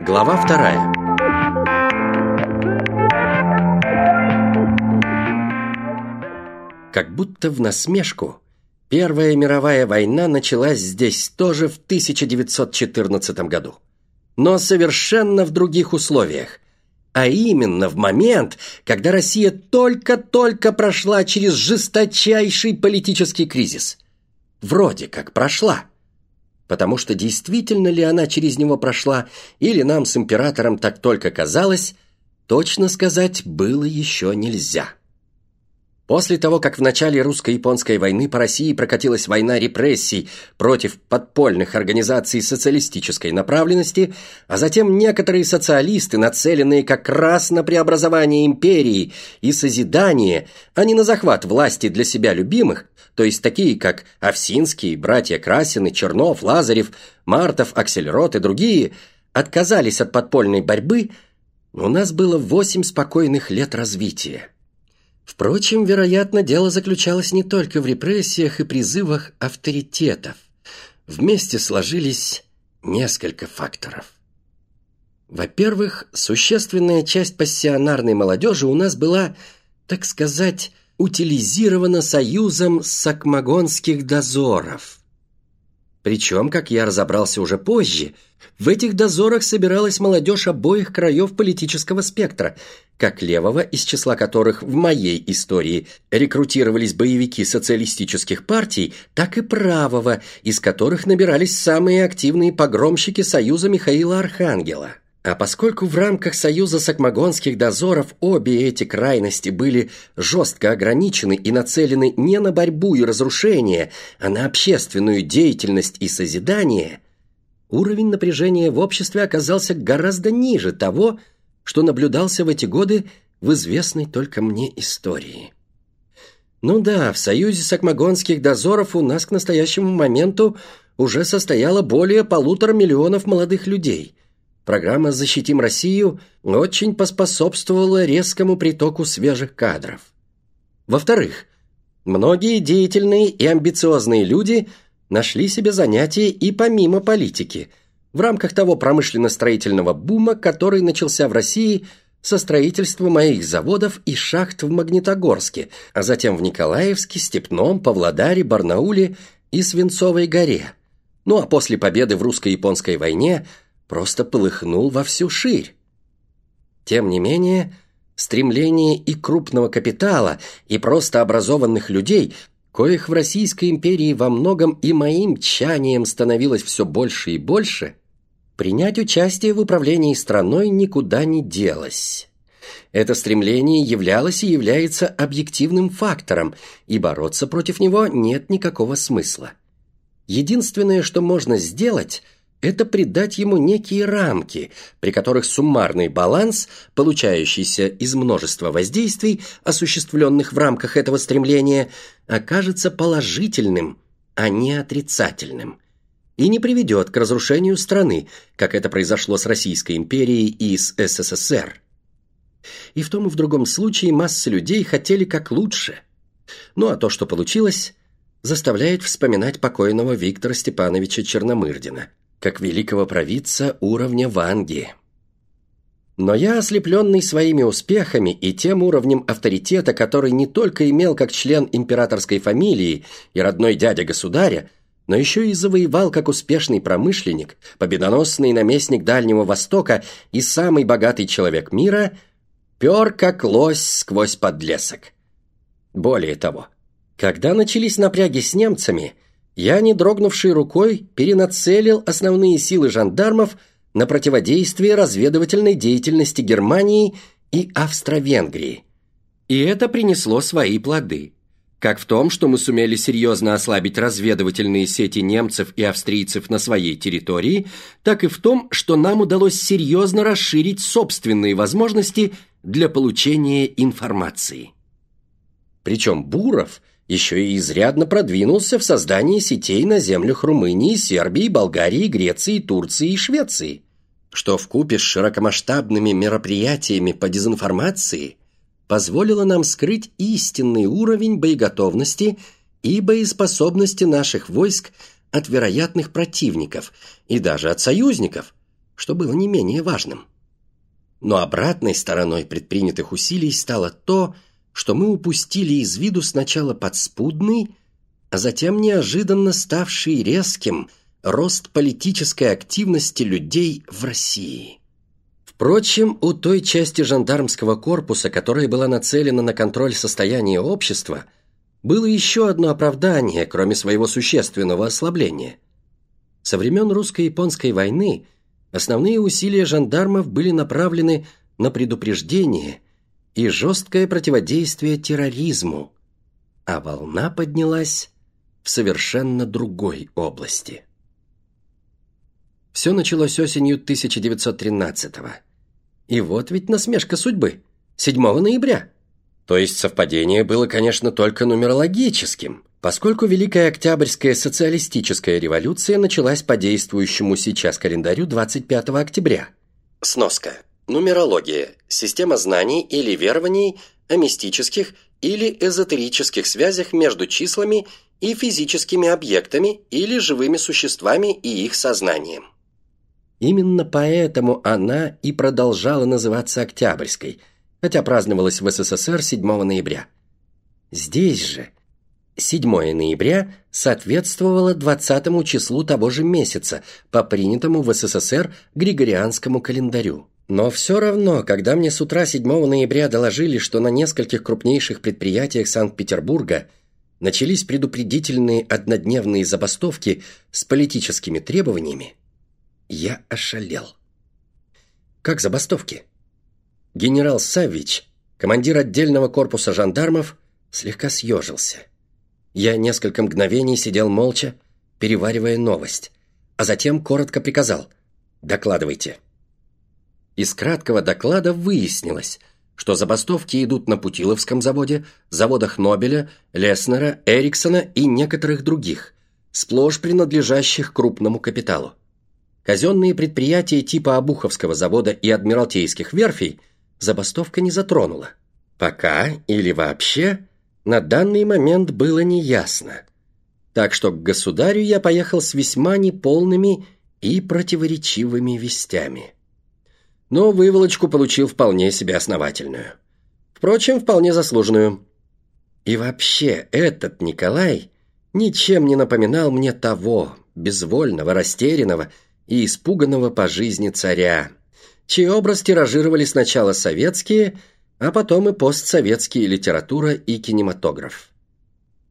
Глава вторая. Как будто в насмешку, Первая мировая война началась здесь тоже в 1914 году. Но совершенно в других условиях. А именно в момент, когда Россия только-только прошла через жесточайший политический кризис. Вроде как прошла. Потому что действительно ли она через него прошла, или нам с императором так только казалось, точно сказать было еще нельзя. После того, как в начале русско-японской войны по России прокатилась война репрессий против подпольных организаций социалистической направленности, а затем некоторые социалисты, нацеленные как раз на преобразование империи и созидание, а не на захват власти для себя любимых, то есть такие, как Овсинский, братья Красины, Чернов, Лазарев, Мартов, Аксельрот и другие, отказались от подпольной борьбы, у нас было восемь спокойных лет развития. Впрочем, вероятно, дело заключалось не только в репрессиях и призывах авторитетов. Вместе сложились несколько факторов. Во-первых, существенная часть пассионарной молодежи у нас была, так сказать, утилизирована союзом сакмагонских дозоров. Причем, как я разобрался уже позже, в этих дозорах собиралась молодежь обоих краев политического спектра, как левого, из числа которых в моей истории рекрутировались боевики социалистических партий, так и правого, из которых набирались самые активные погромщики Союза Михаила Архангела. А поскольку в рамках Союза Сакмагонских дозоров обе эти крайности были жестко ограничены и нацелены не на борьбу и разрушение, а на общественную деятельность и созидание, уровень напряжения в обществе оказался гораздо ниже того, что наблюдался в эти годы в известной только мне истории. Ну да, в Союзе Сакмагонских дозоров у нас к настоящему моменту уже состояло более полутора миллионов молодых людей – Программа «Защитим Россию» очень поспособствовала резкому притоку свежих кадров. Во-вторых, многие деятельные и амбициозные люди нашли себе занятия и помимо политики, в рамках того промышленно-строительного бума, который начался в России со строительства моих заводов и шахт в Магнитогорске, а затем в Николаевске, Степном, Павлодаре, Барнауле и Свинцовой горе. Ну а после победы в русско-японской войне – просто полыхнул во всю ширь. Тем не менее, стремление и крупного капитала, и просто образованных людей, коих в Российской империи во многом и моим чанием становилось все больше и больше, принять участие в управлении страной никуда не делось. Это стремление являлось и является объективным фактором, и бороться против него нет никакого смысла. Единственное, что можно сделать – это придать ему некие рамки, при которых суммарный баланс, получающийся из множества воздействий, осуществленных в рамках этого стремления, окажется положительным, а не отрицательным, и не приведет к разрушению страны, как это произошло с Российской империей и с СССР. И в том и в другом случае масса людей хотели как лучше. Ну а то, что получилось, заставляет вспоминать покойного Виктора Степановича Черномырдина – как великого провидца уровня Ванги. Но я, ослепленный своими успехами и тем уровнем авторитета, который не только имел как член императорской фамилии и родной дядя государя, но еще и завоевал как успешный промышленник, победоносный наместник Дальнего Востока и самый богатый человек мира, пер как лось сквозь подлесок. Более того, когда начались напряги с немцами – я, не дрогнувшей рукой, перенацелил основные силы жандармов на противодействие разведывательной деятельности Германии и Австро-Венгрии. И это принесло свои плоды. Как в том, что мы сумели серьезно ослабить разведывательные сети немцев и австрийцев на своей территории, так и в том, что нам удалось серьезно расширить собственные возможности для получения информации. Причем Буров – еще и изрядно продвинулся в создании сетей на землях Румынии, Сербии, Болгарии, Греции, Турции и Швеции, что вкупе с широкомасштабными мероприятиями по дезинформации позволило нам скрыть истинный уровень боеготовности и боеспособности наших войск от вероятных противников и даже от союзников, что было не менее важным. Но обратной стороной предпринятых усилий стало то, что мы упустили из виду сначала подспудный, а затем неожиданно ставший резким рост политической активности людей в России. Впрочем, у той части жандармского корпуса, которая была нацелена на контроль состояния общества, было еще одно оправдание, кроме своего существенного ослабления. Со времен русско-японской войны основные усилия жандармов были направлены на предупреждение и жесткое противодействие терроризму, а волна поднялась в совершенно другой области. Все началось осенью 1913-го. И вот ведь насмешка судьбы. 7 ноября. То есть совпадение было, конечно, только нумерологическим, поскольку Великая Октябрьская социалистическая революция началась по действующему сейчас календарю 25 октября. Сноска. Нумерология – система знаний или верований о мистических или эзотерических связях между числами и физическими объектами или живыми существами и их сознанием. Именно поэтому она и продолжала называться Октябрьской, хотя праздновалась в СССР 7 ноября. Здесь же 7 ноября соответствовало 20 числу того же месяца по принятому в СССР Григорианскому календарю. Но все равно, когда мне с утра 7 ноября доложили, что на нескольких крупнейших предприятиях Санкт-Петербурга начались предупредительные однодневные забастовки с политическими требованиями, я ошалел. Как забастовки? Генерал Савич, командир отдельного корпуса жандармов, слегка съежился. Я несколько мгновений сидел молча, переваривая новость, а затем коротко приказал «Докладывайте». Из краткого доклада выяснилось, что забастовки идут на Путиловском заводе, заводах Нобеля, Леснера, Эриксона и некоторых других, сплошь принадлежащих крупному капиталу. Казенные предприятия типа Обуховского завода и Адмиралтейских верфей забастовка не затронула. Пока или вообще на данный момент было неясно. Так что к государю я поехал с весьма неполными и противоречивыми вестями. Но выволочку получил вполне себе основательную. Впрочем, вполне заслуженную. И вообще, этот Николай ничем не напоминал мне того, безвольного, растерянного и испуганного по жизни царя, чей образ тиражировали сначала советские, а потом и постсоветские литература и кинематограф.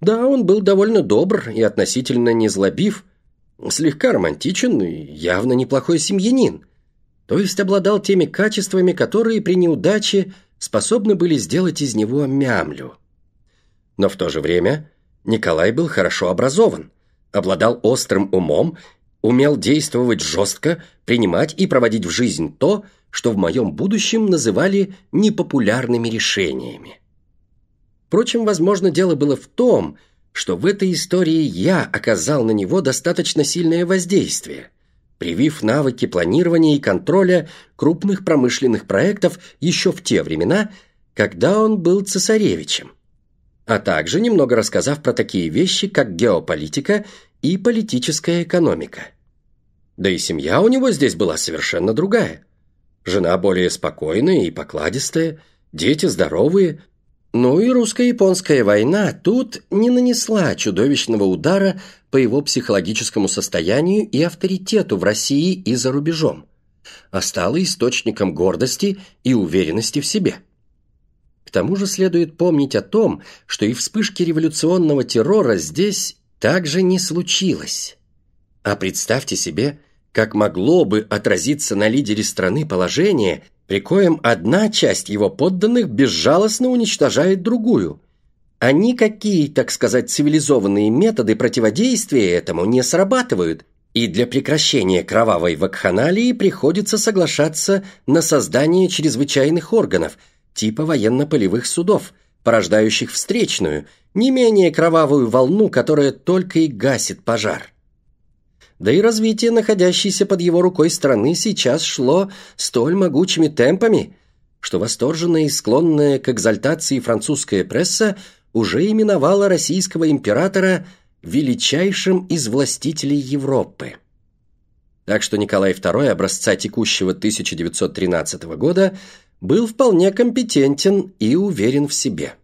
Да, он был довольно добр и относительно незлобив, слегка романтичен и явно неплохой семьянин, то есть обладал теми качествами, которые при неудаче способны были сделать из него мямлю. Но в то же время Николай был хорошо образован, обладал острым умом умел действовать жестко, принимать и проводить в жизнь то, что в моем будущем называли непопулярными решениями. Впрочем, возможно, дело было в том, что в этой истории я оказал на него достаточно сильное воздействие, привив навыки планирования и контроля крупных промышленных проектов еще в те времена, когда он был цесаревичем, а также немного рассказав про такие вещи, как геополитика и политическая экономика. Да и семья у него здесь была совершенно другая. Жена более спокойная и покладистая, дети здоровые. Ну и русско-японская война тут не нанесла чудовищного удара по его психологическому состоянию и авторитету в России и за рубежом, а стала источником гордости и уверенности в себе. К тому же следует помнить о том, что и вспышки революционного террора здесь также не случилось. А представьте себе, как могло бы отразиться на лидере страны положение, при коем одна часть его подданных безжалостно уничтожает другую, а никакие, так сказать, цивилизованные методы противодействия этому не срабатывают, и для прекращения кровавой вакханалии приходится соглашаться на создание чрезвычайных органов, типа военно-полевых судов, порождающих встречную – не менее кровавую волну, которая только и гасит пожар. Да и развитие находящейся под его рукой страны сейчас шло столь могучими темпами, что восторженная и склонная к экзальтации французская пресса уже именовала российского императора величайшим из властителей Европы. Так что Николай II образца текущего 1913 года был вполне компетентен и уверен в себе.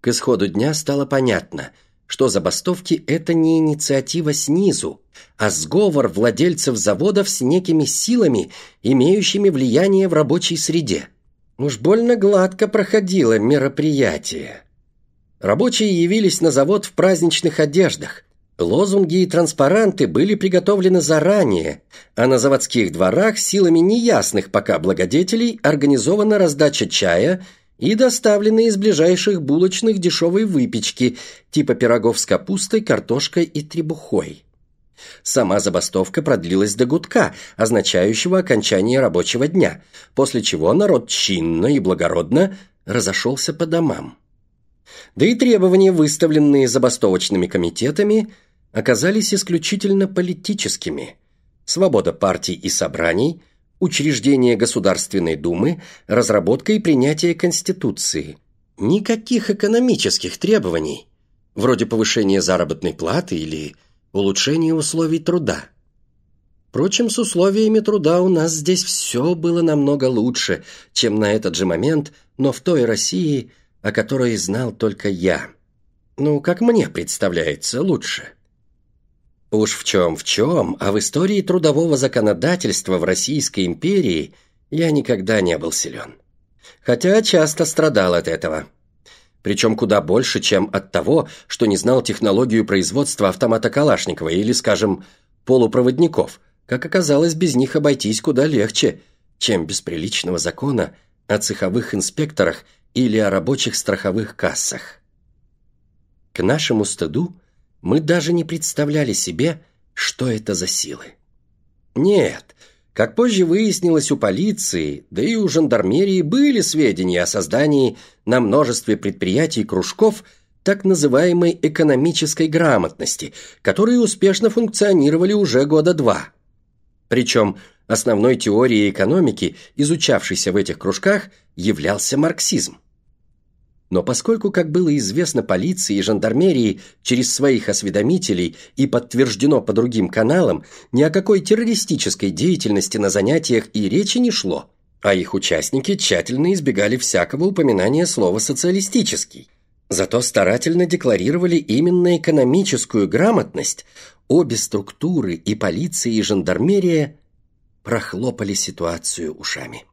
К исходу дня стало понятно, что забастовки – это не инициатива снизу, а сговор владельцев заводов с некими силами, имеющими влияние в рабочей среде. Уж больно гладко проходило мероприятие. Рабочие явились на завод в праздничных одеждах, Лозунги и транспаранты были приготовлены заранее, а на заводских дворах силами неясных пока благодетелей организована раздача чая и доставлены из ближайших булочных дешевой выпечки, типа пирогов с капустой, картошкой и требухой. Сама забастовка продлилась до гудка, означающего окончание рабочего дня, после чего народ чинно и благородно разошелся по домам. Да и требования, выставленные забастовочными комитетами – оказались исключительно политическими. Свобода партий и собраний, учреждение Государственной Думы, разработка и принятие Конституции. Никаких экономических требований, вроде повышения заработной платы или улучшения условий труда. Впрочем, с условиями труда у нас здесь все было намного лучше, чем на этот же момент, но в той России, о которой знал только я. Ну, как мне представляется, лучше. Уж в чем в чем, а в истории трудового законодательства в Российской империи я никогда не был силен. Хотя часто страдал от этого. Причем куда больше, чем от того, что не знал технологию производства автомата Калашникова или, скажем, полупроводников. Как оказалось, без них обойтись куда легче, чем без приличного закона о цеховых инспекторах или о рабочих страховых кассах. К нашему стыду – мы даже не представляли себе, что это за силы. Нет, как позже выяснилось у полиции, да и у жандармерии были сведения о создании на множестве предприятий кружков так называемой экономической грамотности, которые успешно функционировали уже года два. Причем основной теорией экономики, изучавшейся в этих кружках, являлся марксизм. Но поскольку, как было известно полиции и жандармерии через своих осведомителей и подтверждено по другим каналам, ни о какой террористической деятельности на занятиях и речи не шло, а их участники тщательно избегали всякого упоминания слова «социалистический». Зато старательно декларировали именно экономическую грамотность, обе структуры и полиция, и жандармерия прохлопали ситуацию ушами.